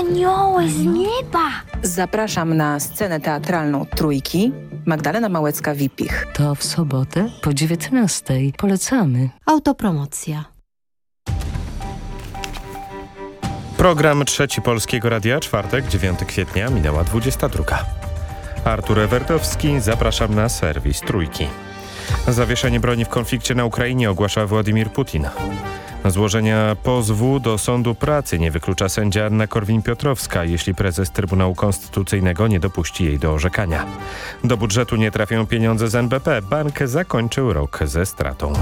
anioły z nieba. Zapraszam na scenę teatralną Trójki. Magdalena Małecka-Wipich. To w sobotę po 19. Polecamy. Autopromocja. Program Trzeci Polskiego Radia, czwartek, 9 kwietnia, minęła 22. Artur Ewertowski, zapraszam na serwis Trójki. Zawieszenie broni w konflikcie na Ukrainie ogłasza Władimir Putin. Złożenia pozwu do Sądu Pracy nie wyklucza sędzia Anna Korwin-Piotrowska, jeśli prezes Trybunału Konstytucyjnego nie dopuści jej do orzekania. Do budżetu nie trafią pieniądze z NBP. Bank zakończył rok ze stratą.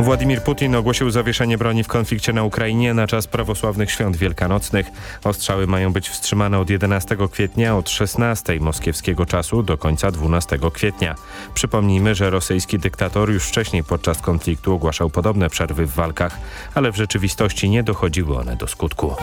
Władimir Putin ogłosił zawieszenie broni w konflikcie na Ukrainie na czas prawosławnych świąt wielkanocnych. Ostrzały mają być wstrzymane od 11 kwietnia od 16 moskiewskiego czasu do końca 12 kwietnia. Przypomnijmy, że rosyjski dyktator już wcześniej podczas konfliktu ogłaszał podobne przerwy w walkach, ale w rzeczywistości nie dochodziły one do skutku.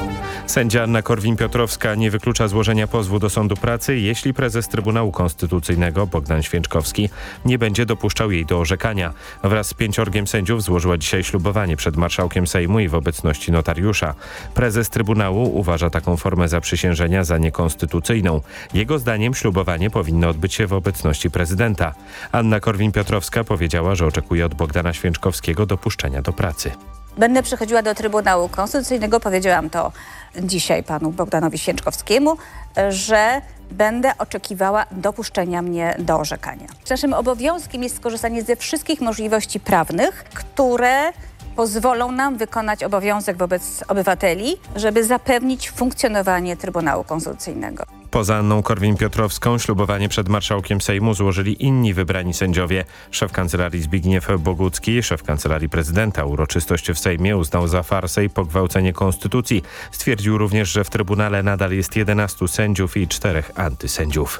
Sędzia Anna Korwin-Piotrowska nie wyklucza złożenia pozwu do Sądu Pracy, jeśli prezes Trybunału Konstytucyjnego Bogdan Święczkowski nie będzie dopuszczał jej do orzekania. Wraz z pięciorgiem sędziów złożyła dzisiaj ślubowanie przed marszałkiem Sejmu i w obecności notariusza. Prezes Trybunału uważa taką formę zaprzysiężenia za niekonstytucyjną. Jego zdaniem ślubowanie powinno odbyć się w obecności prezydenta. Anna Korwin-Piotrowska powiedziała, że oczekuje od Bogdana Święczkowskiego dopuszczenia do pracy. Będę przychodziła do Trybunału Konstytucyjnego, powiedziałam to dzisiaj panu Bogdanowi Święczkowskiemu, że będę oczekiwała dopuszczenia mnie do orzekania. Naszym obowiązkiem jest skorzystanie ze wszystkich możliwości prawnych, które pozwolą nam wykonać obowiązek wobec obywateli, żeby zapewnić funkcjonowanie Trybunału Konstytucyjnego. Poza Anną Korwin-Piotrowską ślubowanie przed marszałkiem Sejmu złożyli inni wybrani sędziowie. Szef kancelarii Zbigniew Bogucki, szef kancelarii prezydenta uroczystość w Sejmie uznał za farsę i pogwałcenie konstytucji. Stwierdził również, że w Trybunale nadal jest 11 sędziów i czterech antysędziów.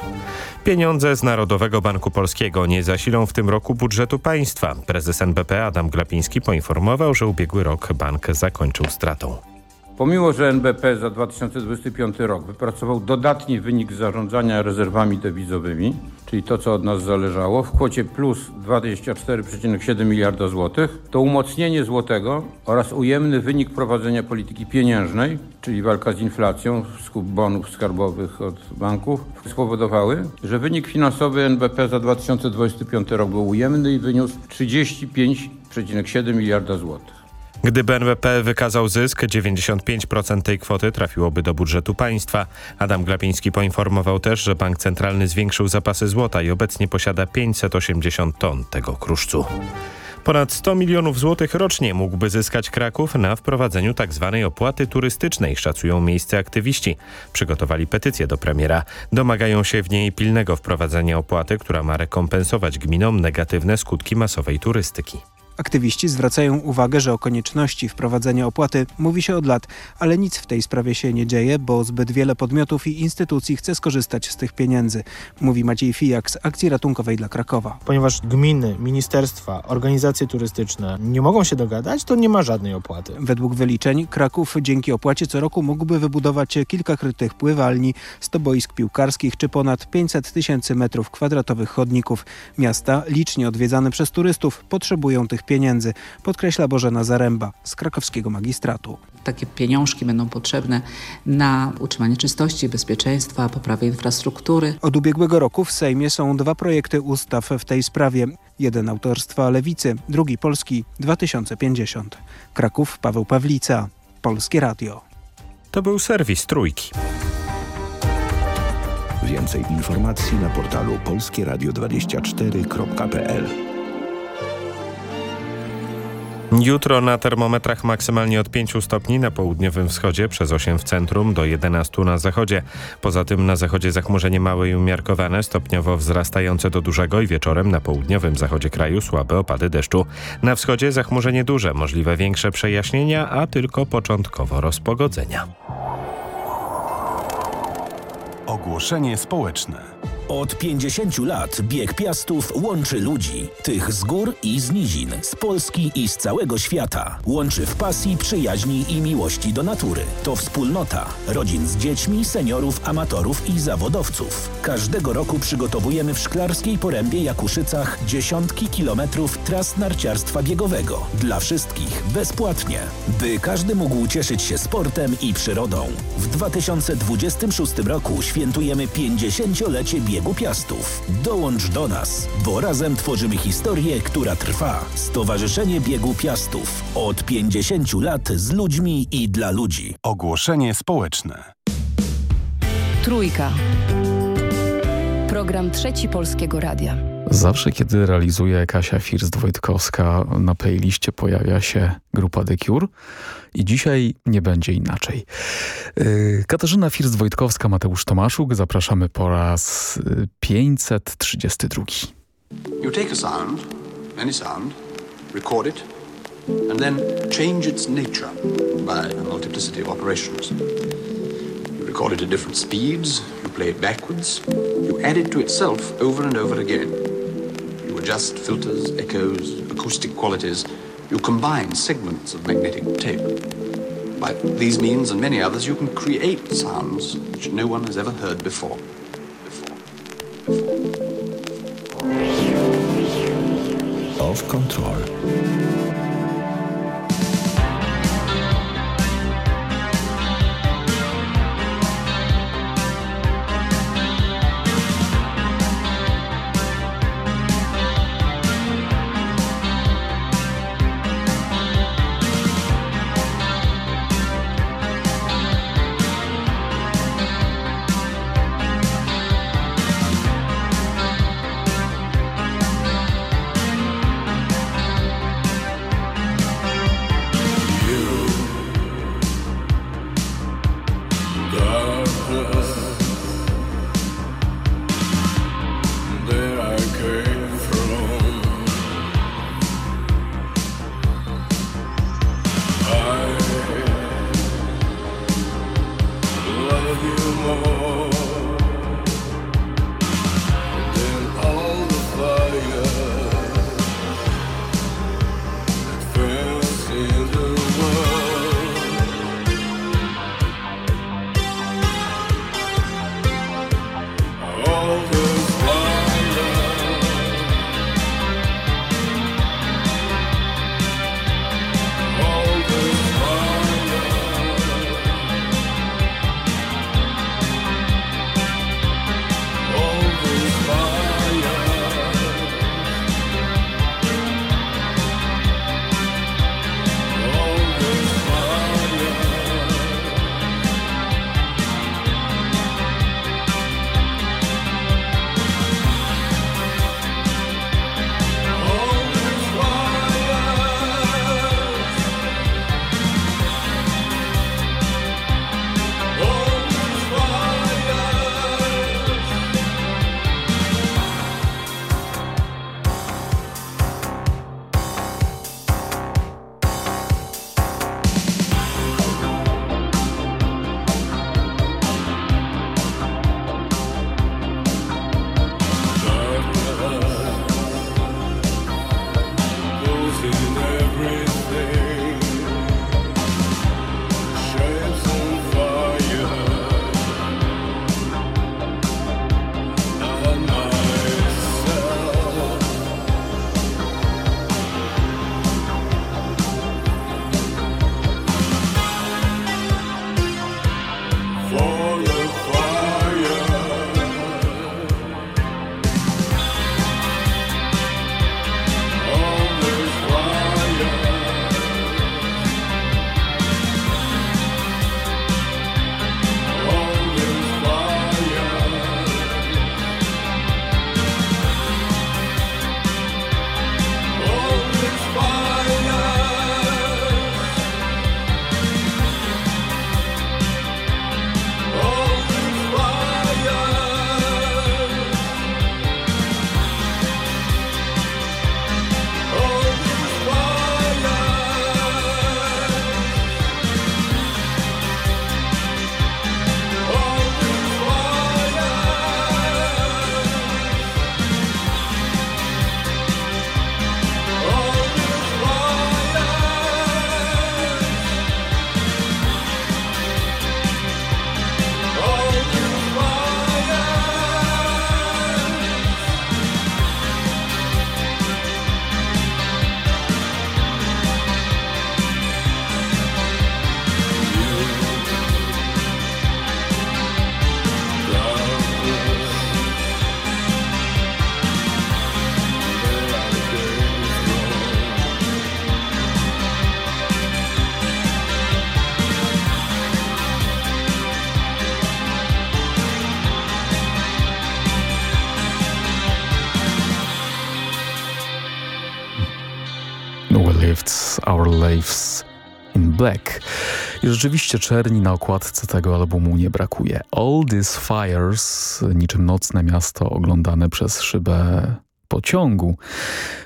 Pieniądze z Narodowego Banku Polskiego nie zasilą w tym roku budżetu państwa. Prezes NBP Adam Glapiński poinformował, że ubiegły rok bank zakończył stratą. Pomimo, że NBP za 2025 rok wypracował dodatni wynik zarządzania rezerwami dewizowymi, czyli to, co od nas zależało, w kwocie plus 24,7 miliarda złotych, to umocnienie złotego oraz ujemny wynik prowadzenia polityki pieniężnej, czyli walka z inflacją, skup bonów skarbowych od banków, spowodowały, że wynik finansowy NBP za 2025 rok był ujemny i wyniósł 35,7 miliarda złotych. Gdyby NBP wykazał zysk, 95% tej kwoty trafiłoby do budżetu państwa. Adam Glapiński poinformował też, że Bank Centralny zwiększył zapasy złota i obecnie posiada 580 ton tego kruszcu. Ponad 100 milionów złotych rocznie mógłby zyskać Kraków na wprowadzeniu tzw. Tak opłaty turystycznej, szacują miejsce aktywiści. Przygotowali petycję do premiera. Domagają się w niej pilnego wprowadzenia opłaty, która ma rekompensować gminom negatywne skutki masowej turystyki. Aktywiści zwracają uwagę, że o konieczności wprowadzenia opłaty mówi się od lat, ale nic w tej sprawie się nie dzieje, bo zbyt wiele podmiotów i instytucji chce skorzystać z tych pieniędzy, mówi Maciej Fijak z Akcji Ratunkowej dla Krakowa. Ponieważ gminy, ministerstwa, organizacje turystyczne nie mogą się dogadać, to nie ma żadnej opłaty. Według wyliczeń Kraków dzięki opłacie co roku mógłby wybudować kilka krytych pływalni, 100 boisk piłkarskich czy ponad 500 tysięcy metrów kwadratowych chodników. Miasta, licznie odwiedzane przez turystów, potrzebują tych pieniędzy, podkreśla Bożena Zaręba z krakowskiego magistratu. Takie pieniążki będą potrzebne na utrzymanie czystości, bezpieczeństwa, poprawę infrastruktury. Od ubiegłego roku w Sejmie są dwa projekty ustaw w tej sprawie. Jeden autorstwa Lewicy, drugi Polski 2050. Kraków, Paweł Pawlica, Polskie Radio. To był serwis Trójki. Więcej informacji na portalu polskieradio24.pl Jutro na termometrach maksymalnie od 5 stopni na południowym wschodzie, przez 8 w centrum, do 11 na zachodzie. Poza tym na zachodzie zachmurzenie małe i umiarkowane, stopniowo wzrastające do dużego i wieczorem na południowym zachodzie kraju słabe opady deszczu. Na wschodzie zachmurzenie duże, możliwe większe przejaśnienia, a tylko początkowo rozpogodzenia. Ogłoszenie społeczne. Od 50 lat Bieg Piastów łączy ludzi. Tych z gór i z nizin, z Polski i z całego świata. Łączy w pasji, przyjaźni i miłości do natury. To wspólnota rodzin z dziećmi, seniorów, amatorów i zawodowców. Każdego roku przygotowujemy w Szklarskiej Porębie Jakuszycach dziesiątki kilometrów tras narciarstwa biegowego. Dla wszystkich bezpłatnie. By każdy mógł cieszyć się sportem i przyrodą. W 2026 roku świętujemy 50-lecie biegu Piastów. Dołącz do nas, bo razem tworzymy historię, która trwa. Stowarzyszenie Biegu Piastów. Od 50 lat z ludźmi i dla ludzi. Ogłoszenie społeczne. Trójka. Program Trzeci Polskiego Radia. Zawsze, kiedy realizuje Kasia First-Wojtkowska, na playliście pojawia się grupa The Cure i dzisiaj nie będzie inaczej. Yy, Katarzyna First-Wojtkowska, Mateusz Tomaszuk, zapraszamy po raz 532. You take a sound, any sound, record it, and then change its nature by a multiplicity of operations. You record it at different speeds, you play it backwards, you add it to itself over and over again. Adjust filters, echoes, acoustic qualities, you combine segments of magnetic tape. By these means and many others, you can create sounds which no one has ever heard before. Rzeczywiście czerni na okładce tego albumu nie brakuje. All These Fires, niczym nocne miasto oglądane przez szybę pociągu.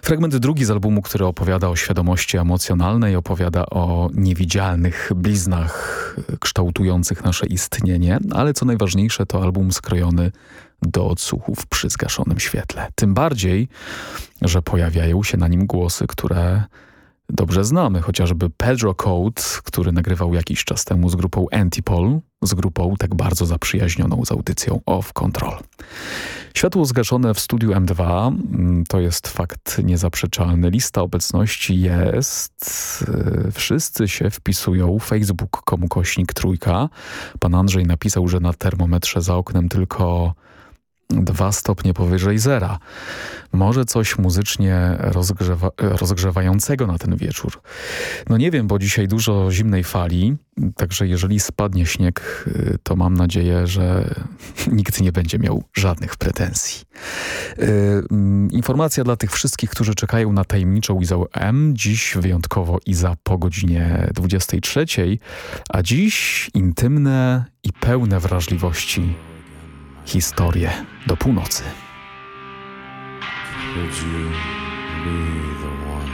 Fragment drugi z albumu, który opowiada o świadomości emocjonalnej, opowiada o niewidzialnych bliznach kształtujących nasze istnienie, ale co najważniejsze to album skrojony do odsłuchów przy zgaszonym świetle. Tym bardziej, że pojawiają się na nim głosy, które dobrze znamy, chociażby Pedro Code, który nagrywał jakiś czas temu z grupą Antipol, z grupą tak bardzo zaprzyjaźnioną z audycją Off Control. Światło zgaszone w studiu M2 mm, to jest fakt niezaprzeczalny. Lista obecności jest. Y, wszyscy się wpisują. Facebook komu kośnik trójka. Pan Andrzej napisał, że na termometrze za oknem tylko dwa stopnie powyżej zera. Może coś muzycznie rozgrzewa rozgrzewającego na ten wieczór. No nie wiem, bo dzisiaj dużo zimnej fali, także jeżeli spadnie śnieg, y, to mam nadzieję, że nikt nie będzie miał żadnych pretensji. Yy, informacja dla tych wszystkich, którzy czekają na tajemniczą Izę M. Dziś wyjątkowo Iza po godzinie 23, a dziś intymne i pełne wrażliwości historię do północy. The one?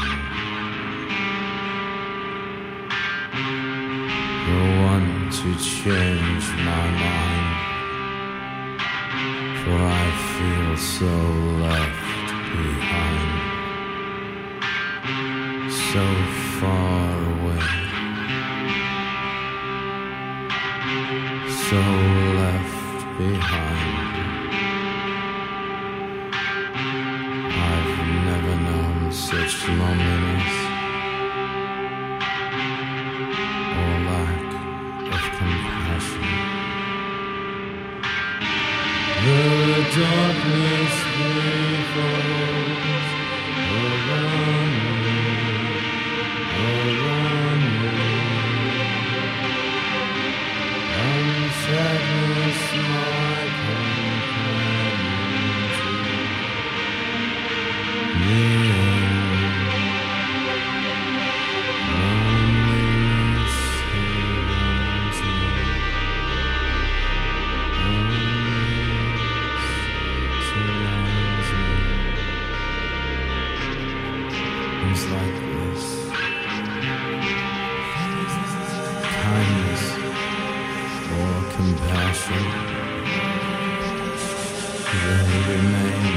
The one to change my mind For I feel so left behind So far away So left behind. I've never known such loneliness. Or lack of compassion. The darkness falls things like this. Kindness or compassion, they remain.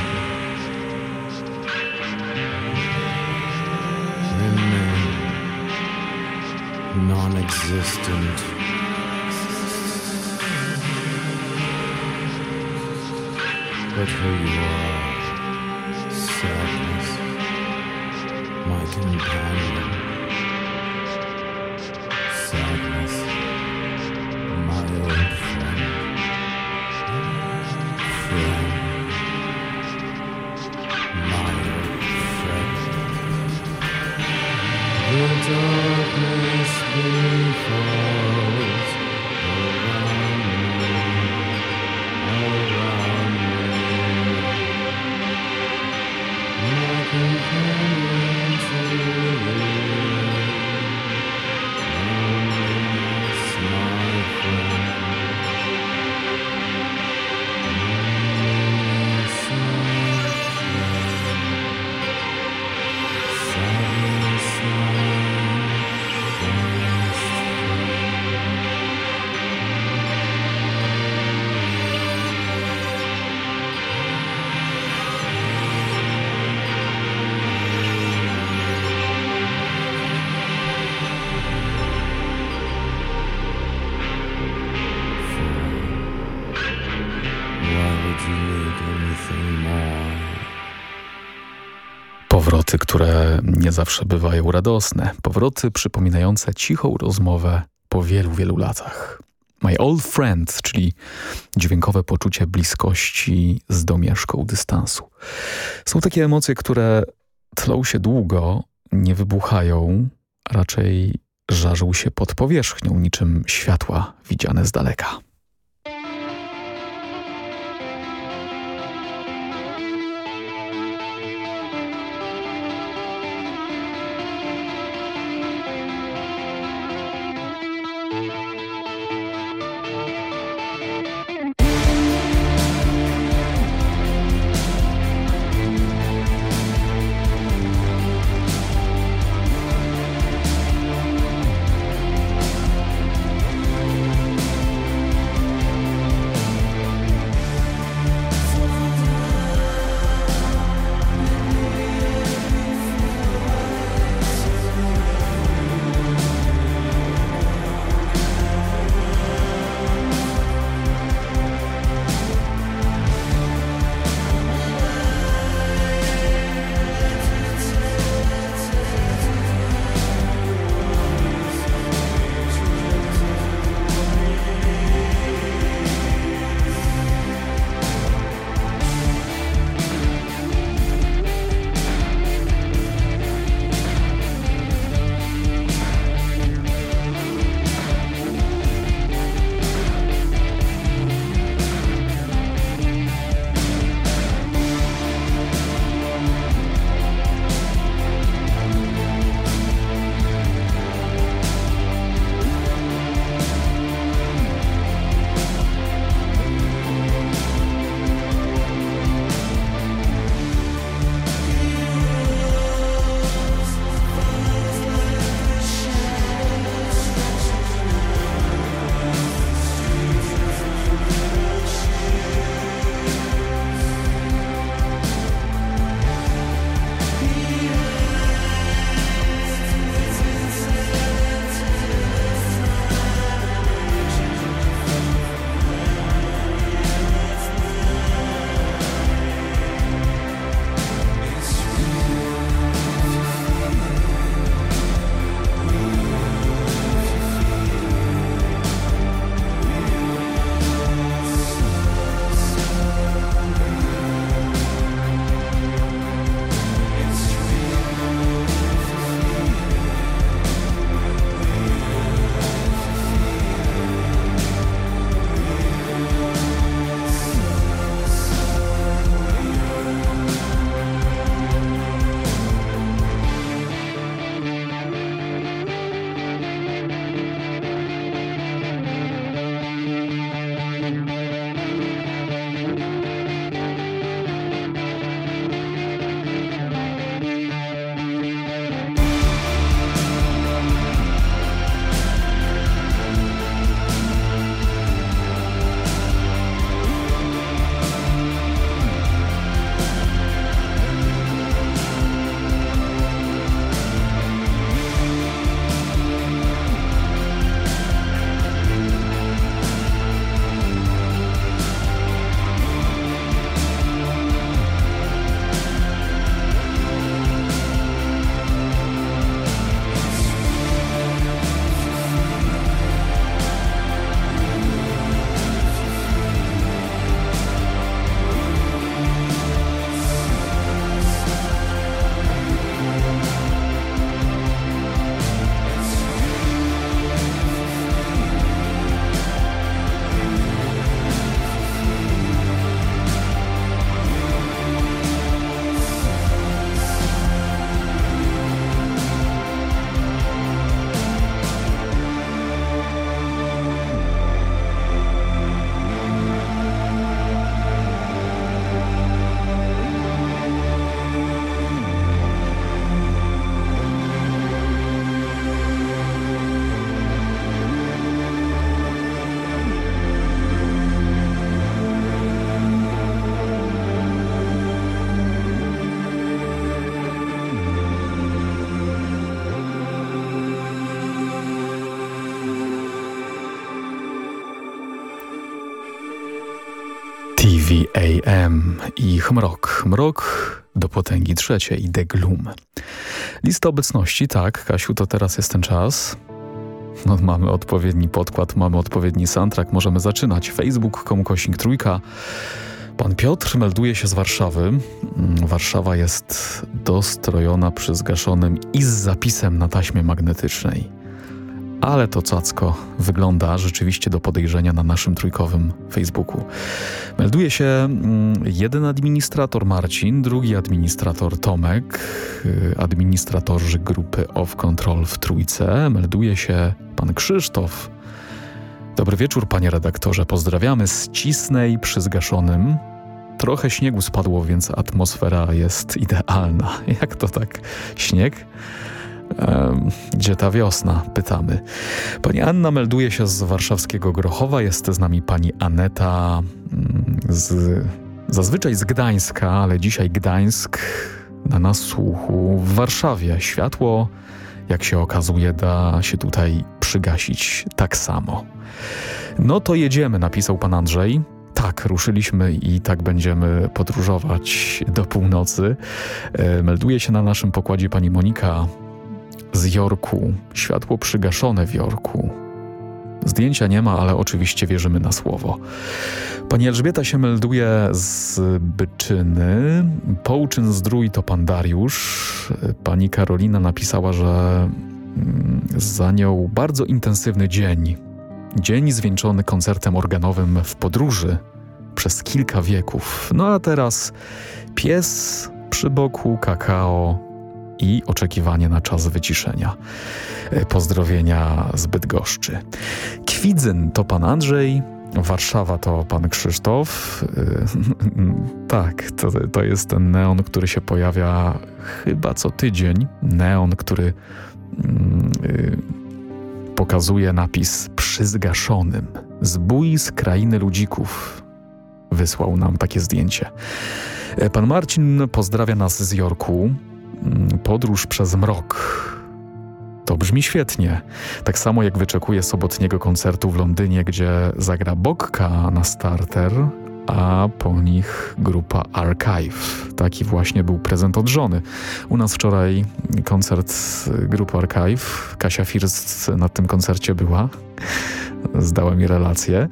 Remain non-existent. But who you are. sometimes. Powroty, które nie zawsze bywają radosne. Powroty przypominające cichą rozmowę po wielu, wielu latach. My Old Friend, czyli dźwiękowe poczucie bliskości z domieszką dystansu. Są takie emocje, które tlą się długo, nie wybuchają, raczej żarzą się pod powierzchnią, niczym światła widziane z daleka. VAM i Chmrok. Mrok do potęgi trzeciej, The Gloom. Lista obecności, tak, Kasiu, to teraz jest ten czas. No, mamy odpowiedni podkład, mamy odpowiedni soundtrack, możemy zaczynać. Facebook, komukośnik trójka. Pan Piotr melduje się z Warszawy. Mm, Warszawa jest dostrojona przy zgaszonym i z zapisem na taśmie magnetycznej. Ale to cacko wygląda rzeczywiście do podejrzenia na naszym trójkowym Facebooku. Melduje się mm, jeden administrator Marcin, drugi administrator Tomek, y, administratorzy grupy Off Control w trójce. Melduje się pan Krzysztof. Dobry wieczór, panie redaktorze. Pozdrawiamy z Cisnej przy zgaszonym. Trochę śniegu spadło, więc atmosfera jest idealna. Jak to tak? Śnieg? Gdzie ta wiosna? Pytamy. Pani Anna melduje się z warszawskiego Grochowa. Jest z nami pani Aneta mm, z, zazwyczaj z Gdańska, ale dzisiaj Gdańsk na nasłuchu w Warszawie. Światło, jak się okazuje, da się tutaj przygasić tak samo. No to jedziemy, napisał pan Andrzej. Tak, ruszyliśmy i tak będziemy podróżować do północy. E, melduje się na naszym pokładzie pani Monika z Jorku. Światło przygaszone w Jorku. Zdjęcia nie ma, ale oczywiście wierzymy na słowo. Pani Elżbieta się melduje z Byczyny. Połczyn Zdrój to pan Dariusz. Pani Karolina napisała, że mm, za nią bardzo intensywny dzień. Dzień zwieńczony koncertem organowym w podróży przez kilka wieków. No a teraz pies przy boku, kakao, i oczekiwanie na czas wyciszenia. E, pozdrowienia z Bydgoszczy. Kwidzyn to pan Andrzej, Warszawa to pan Krzysztof. E, tak, to, to jest ten neon, który się pojawia chyba co tydzień. Neon, który mm, y, pokazuje napis przy zgaszonym. Zbój z krainy ludzików. Wysłał nam takie zdjęcie. E, pan Marcin pozdrawia nas z Jorku. Mm, podróż przez mrok. To brzmi świetnie. Tak samo jak wyczekuję sobotniego koncertu w Londynie, gdzie zagra Bokka na starter, a po nich grupa Archive. Taki właśnie był prezent od żony. U nas wczoraj koncert grupy Archive. Kasia First na tym koncercie była. Zdała mi relację.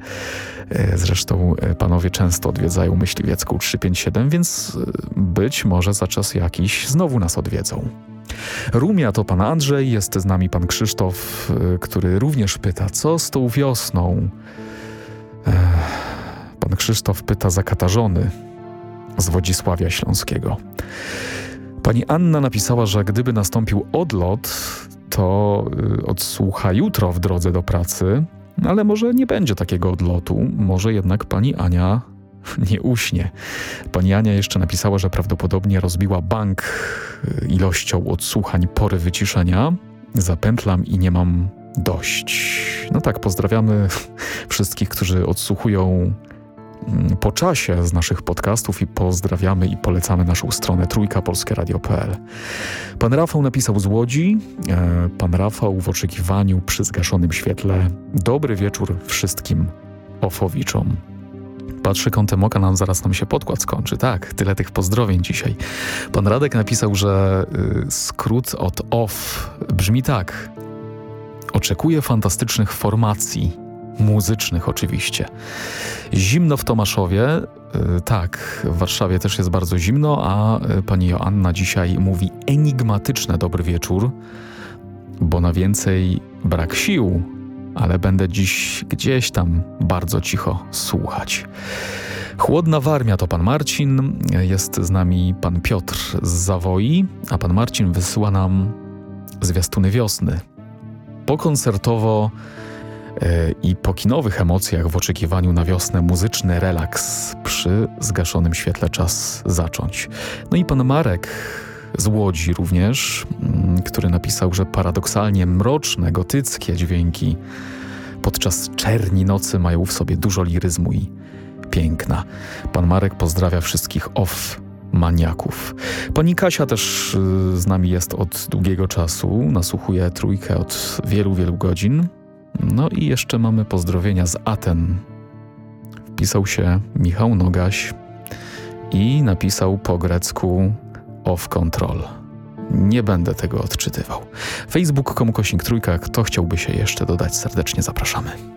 E, zresztą e, panowie często odwiedzają Myśliwiecką 357, więc e, być może za czas jakiś znowu nas odwiedzą. Rumia to pan Andrzej, jest z nami pan Krzysztof, który również pyta, co z tą wiosną? Pan Krzysztof pyta za katarzony z Wodzisławia Śląskiego. Pani Anna napisała, że gdyby nastąpił odlot, to odsłucha jutro w drodze do pracy, ale może nie będzie takiego odlotu, może jednak pani Ania nie uśnie. Pani Ania jeszcze napisała, że prawdopodobnie rozbiła bank y, ilością odsłuchań pory wyciszenia. Zapętlam i nie mam dość. No tak, pozdrawiamy wszystkich, którzy odsłuchują po czasie z naszych podcastów i pozdrawiamy i polecamy naszą stronę trójkapolskieradio.pl. Pan Rafał napisał z Łodzi. E, pan Rafał w oczekiwaniu przy zgaszonym świetle. Dobry wieczór wszystkim ofowiczom. Patrzy kątem oka, nam zaraz nam się podkład skończy. Tak, tyle tych pozdrowień dzisiaj. Pan Radek napisał, że y, skrót od OFF brzmi tak. Oczekuję fantastycznych formacji muzycznych oczywiście. Zimno w Tomaszowie, y, tak, w Warszawie też jest bardzo zimno, a y, pani Joanna dzisiaj mówi enigmatyczne dobry wieczór, bo na więcej brak sił, ale będę dziś gdzieś tam bardzo cicho słuchać. Chłodna Warmia to pan Marcin, jest z nami pan Piotr z Zawoi, a pan Marcin wysyła nam zwiastuny wiosny. Pokoncertowo i po kinowych emocjach w oczekiwaniu na wiosnę muzyczny relaks przy zgaszonym świetle czas zacząć. No i pan Marek z Łodzi również, mm, który napisał, że paradoksalnie mroczne, gotyckie dźwięki podczas czerni nocy mają w sobie dużo liryzmu i piękna. Pan Marek pozdrawia wszystkich off maniaków. Pani Kasia też y, z nami jest od długiego czasu, nasłuchuje trójkę od wielu, wielu godzin. No i jeszcze mamy pozdrowienia z Aten. Pisał się Michał Nogaś i napisał po grecku off control. Nie będę tego odczytywał. Facebook.com kośnik trójka. Kto chciałby się jeszcze dodać, serdecznie zapraszamy.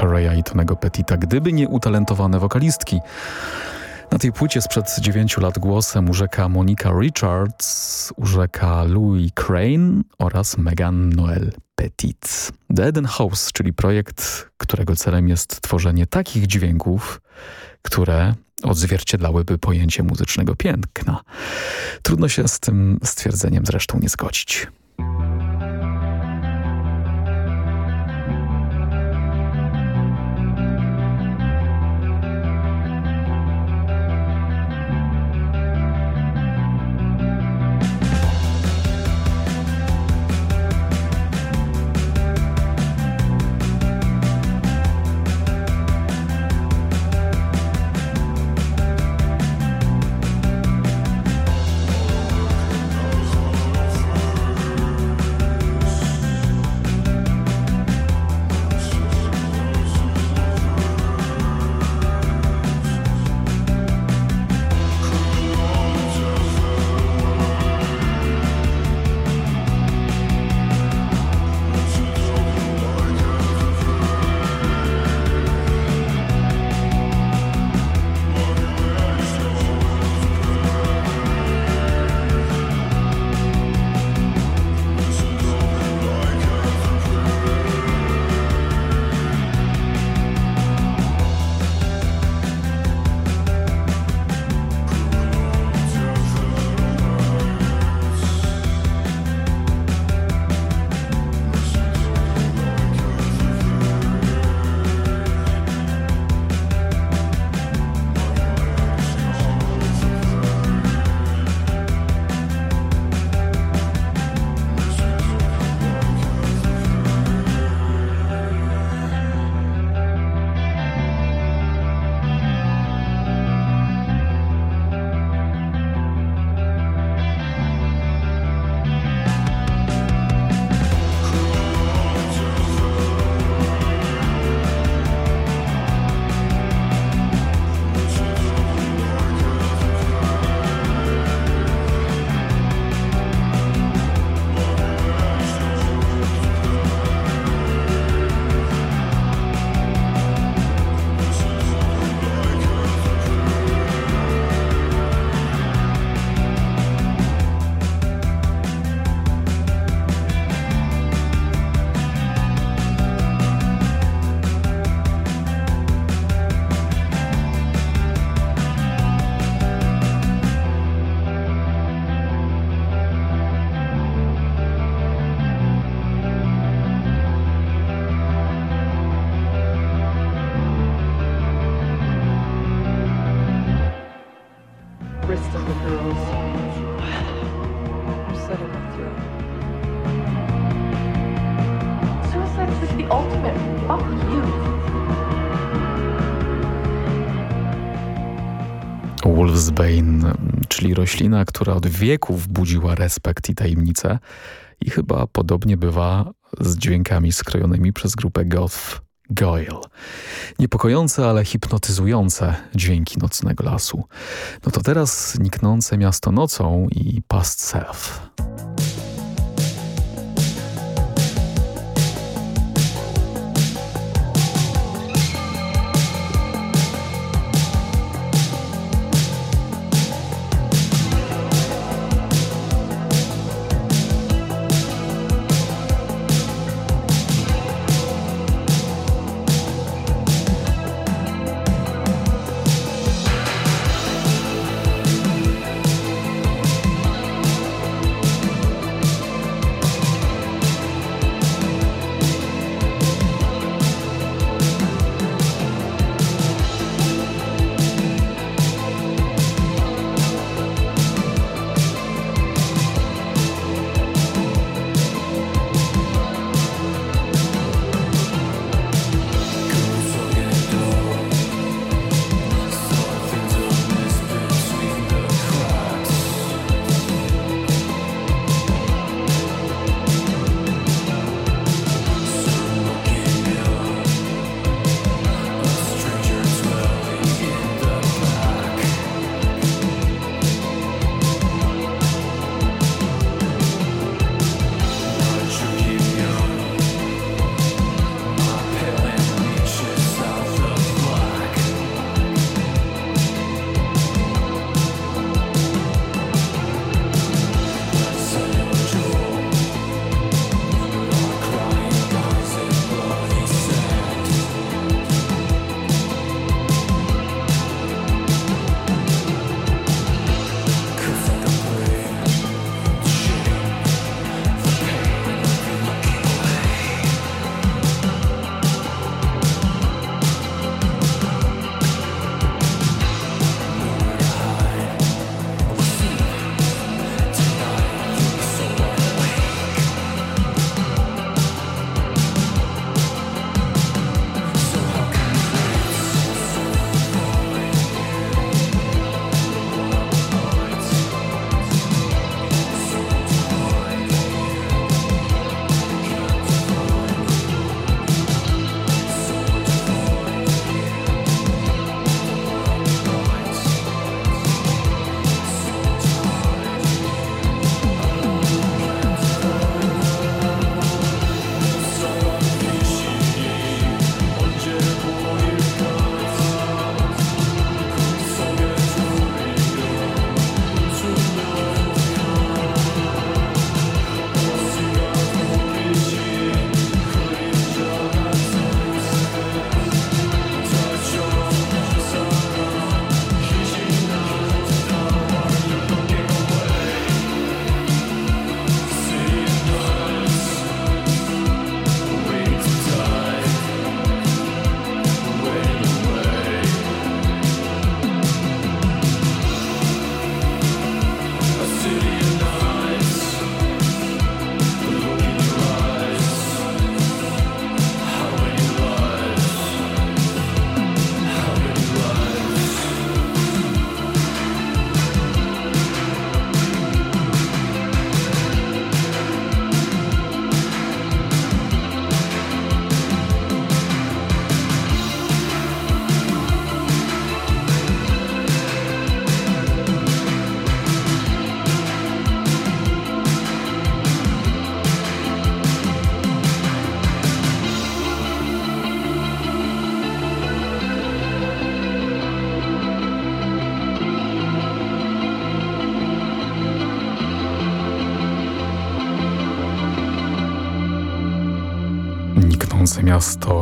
Carreya i Tonego Petita, gdyby nie utalentowane wokalistki. Na tej płycie sprzed 9 lat głosem urzeka Monika Richards, urzeka Louis Crane oraz Megan Noel Petit. The Eden House, czyli projekt, którego celem jest tworzenie takich dźwięków, które odzwierciedlałyby pojęcie muzycznego piękna. Trudno się z tym stwierdzeniem zresztą nie zgodzić. Roślina, która od wieków budziła respekt i tajemnicę i chyba podobnie bywa z dźwiękami skrojonymi przez grupę Goth Goyle. Niepokojące, ale hipnotyzujące dźwięki nocnego lasu. No to teraz niknące miasto nocą i Past Self.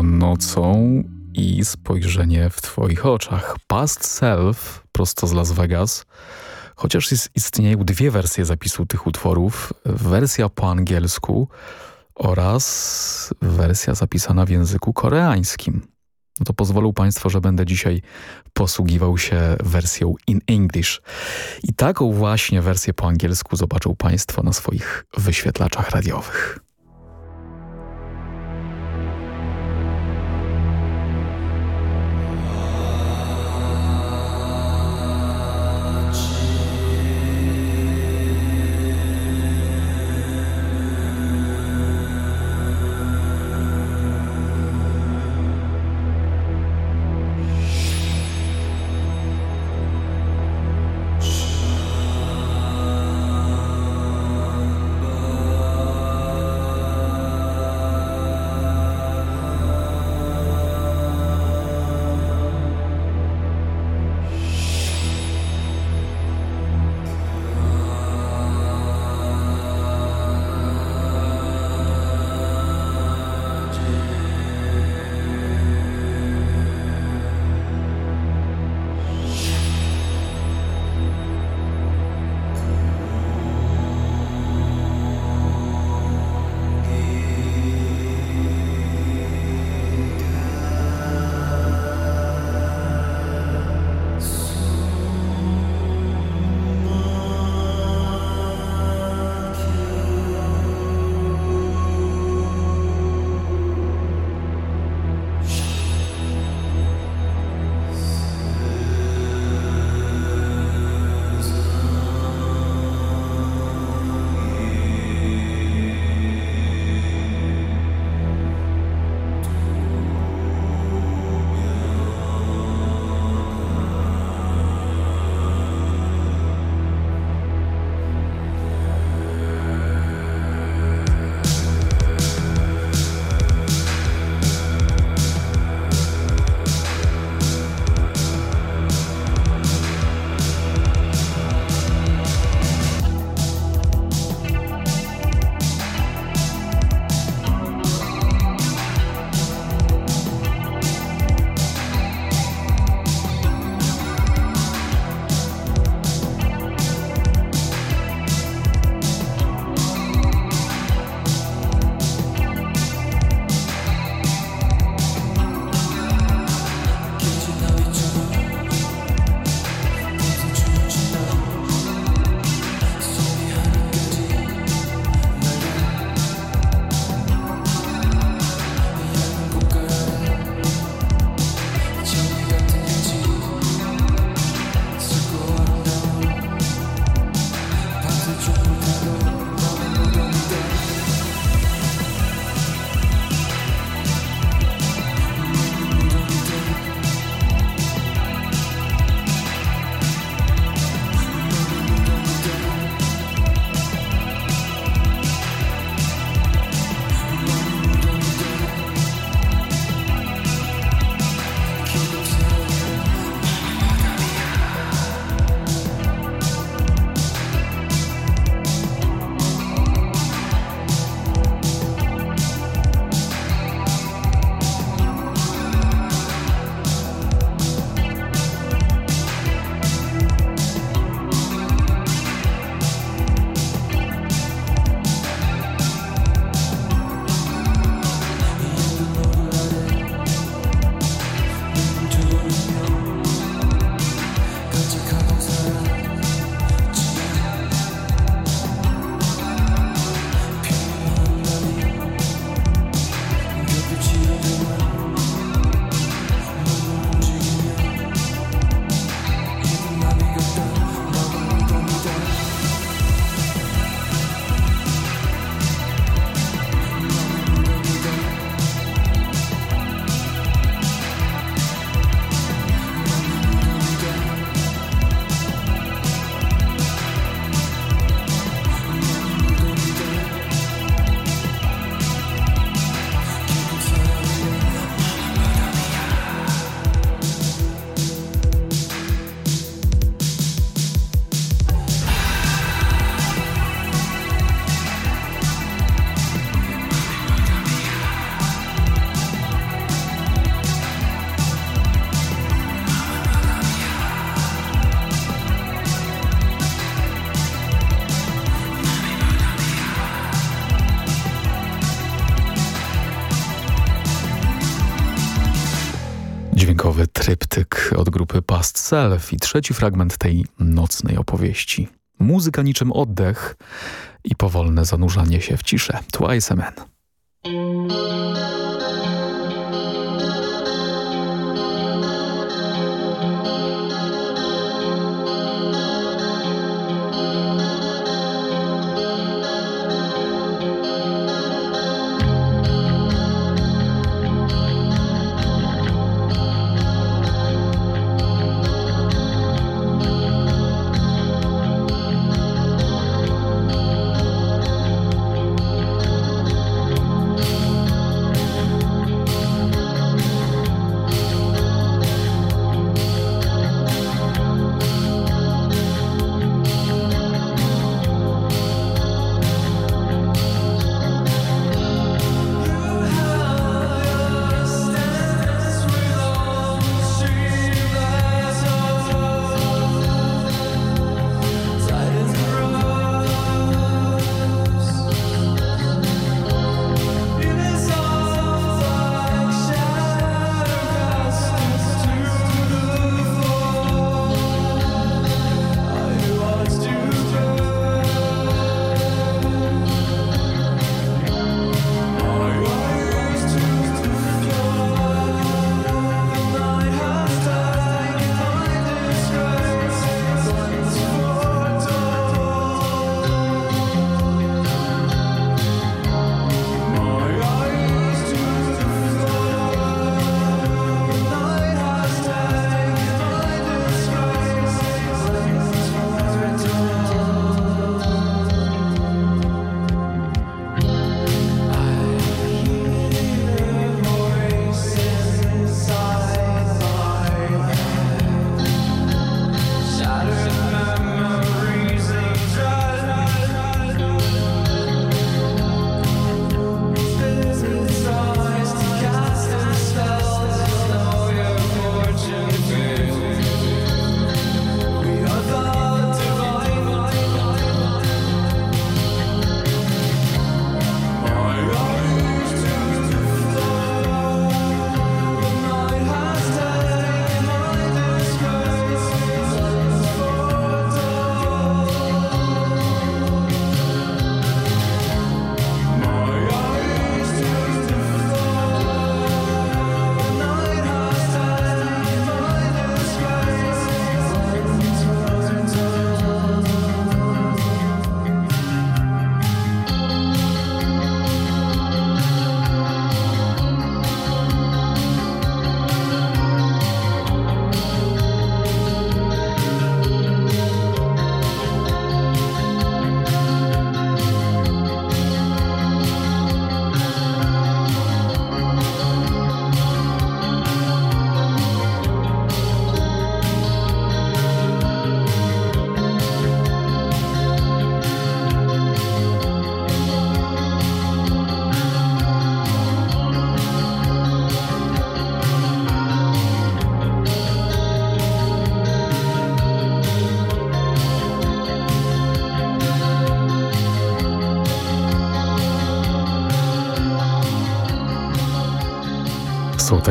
Nocą i spojrzenie w twoich oczach. Past Self, prosto z Las Vegas, chociaż istnieją dwie wersje zapisu tych utworów. Wersja po angielsku oraz wersja zapisana w języku koreańskim. No to pozwolą Państwo, że będę dzisiaj posługiwał się wersją in English. I taką właśnie wersję po angielsku zobaczą Państwo na swoich wyświetlaczach radiowych. Self i trzeci fragment tej nocnej opowieści. Muzyka niczym oddech i powolne zanurzanie się w ciszę. Twice a Man.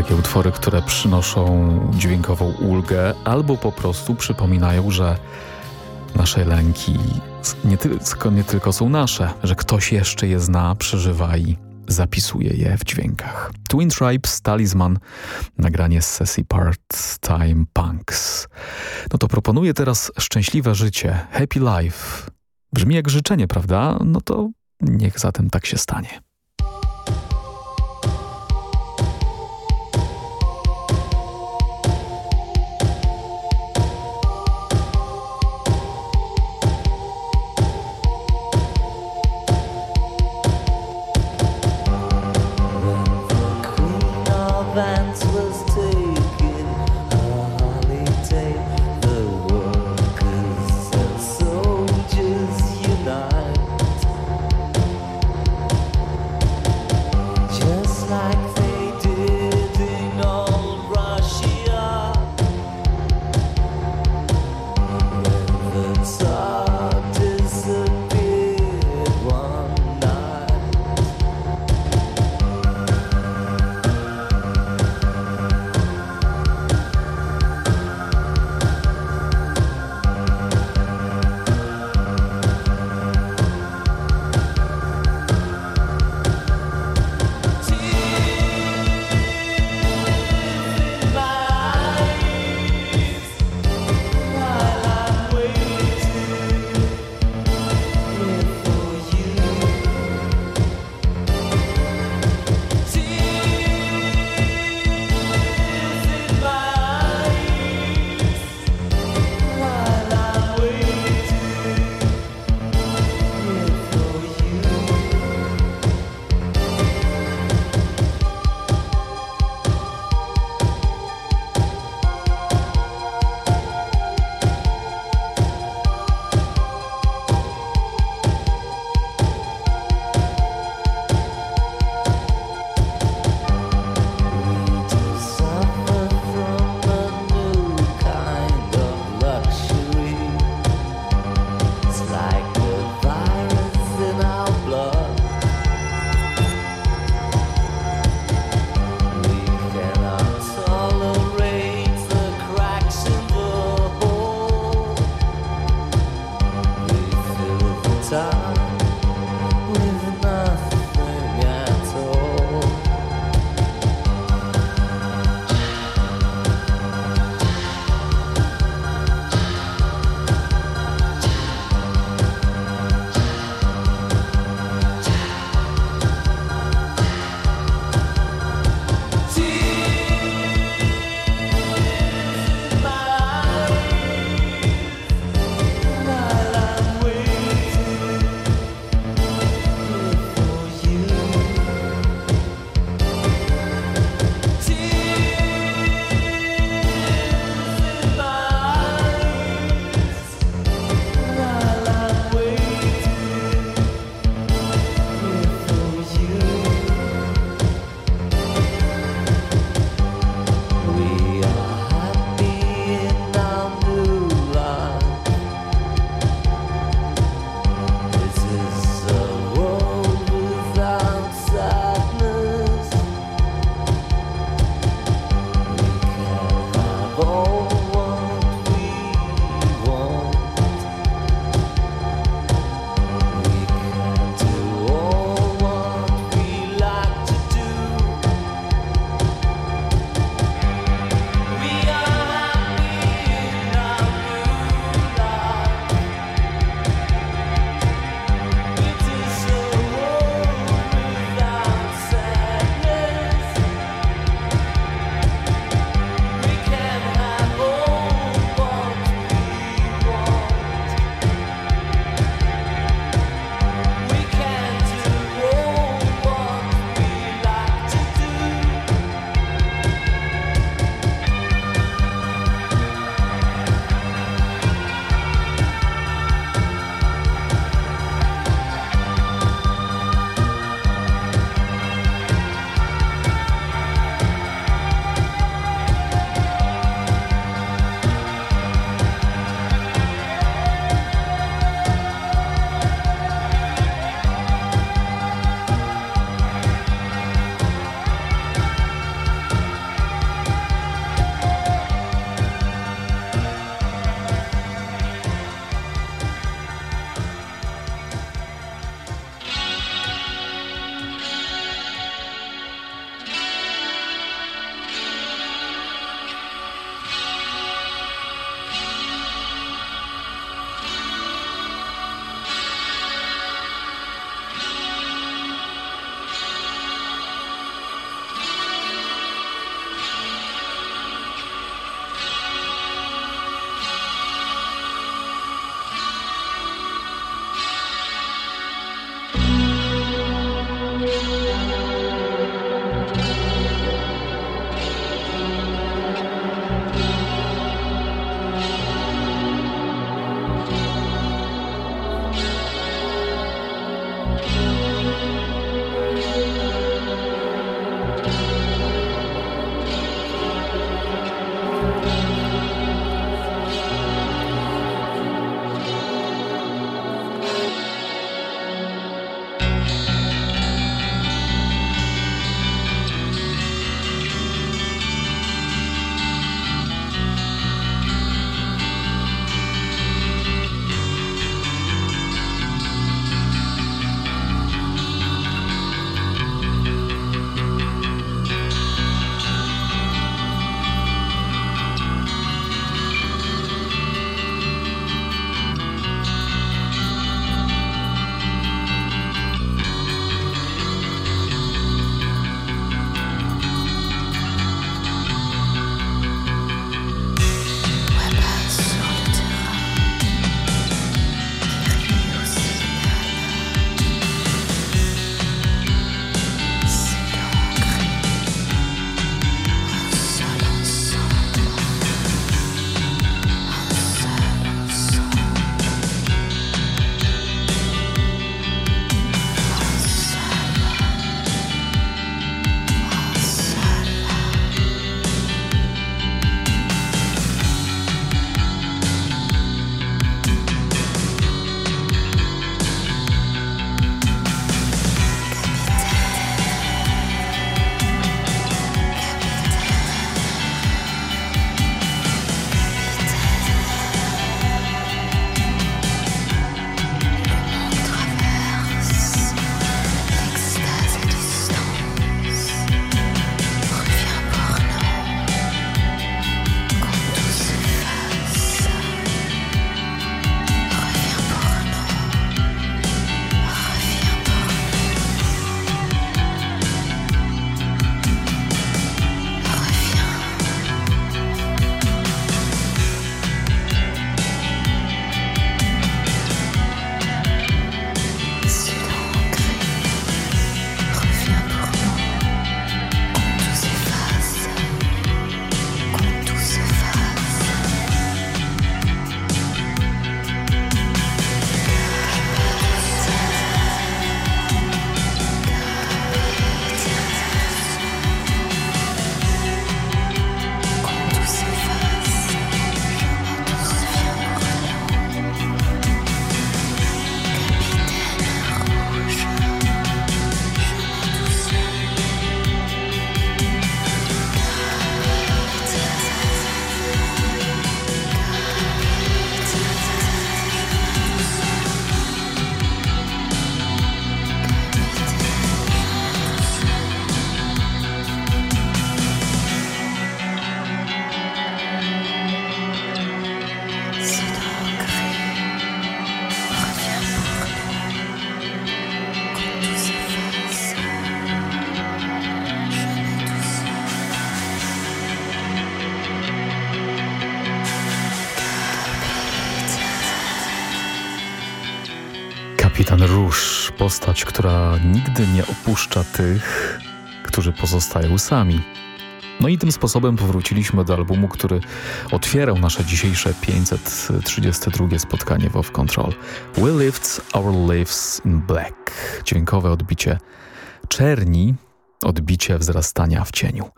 Takie utwory, które przynoszą dźwiękową ulgę albo po prostu przypominają, że nasze lęki nie, ty nie tylko są nasze, że ktoś jeszcze je zna, przeżywa i zapisuje je w dźwiękach. Twin Tribes, Talisman, nagranie z sesji Part-Time Punks. No to proponuję teraz szczęśliwe życie, happy life. Brzmi jak życzenie, prawda? No to niech zatem tak się stanie. Nigdy nie opuszcza tych, którzy pozostają sami. No i tym sposobem powróciliśmy do albumu, który otwierał nasze dzisiejsze 532 spotkanie w Off Control. We Lived Our Lives in Black. Dźwiękowe odbicie czerni, odbicie wzrastania w cieniu.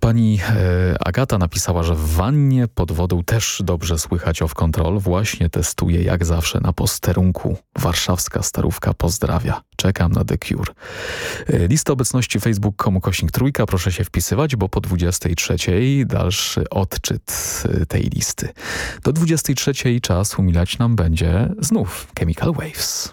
Pani e, Agata napisała, że w wannie pod wodą też dobrze słychać Off Control. Właśnie testuje jak zawsze na posterunku. Warszawska starówka pozdrawia. Czekam na The Cure. E, lista obecności facebook.com kośnik trójka. Proszę się wpisywać, bo po 23 dalszy odczyt e, tej listy. Do 23 czas umilać nam będzie znów Chemical Waves.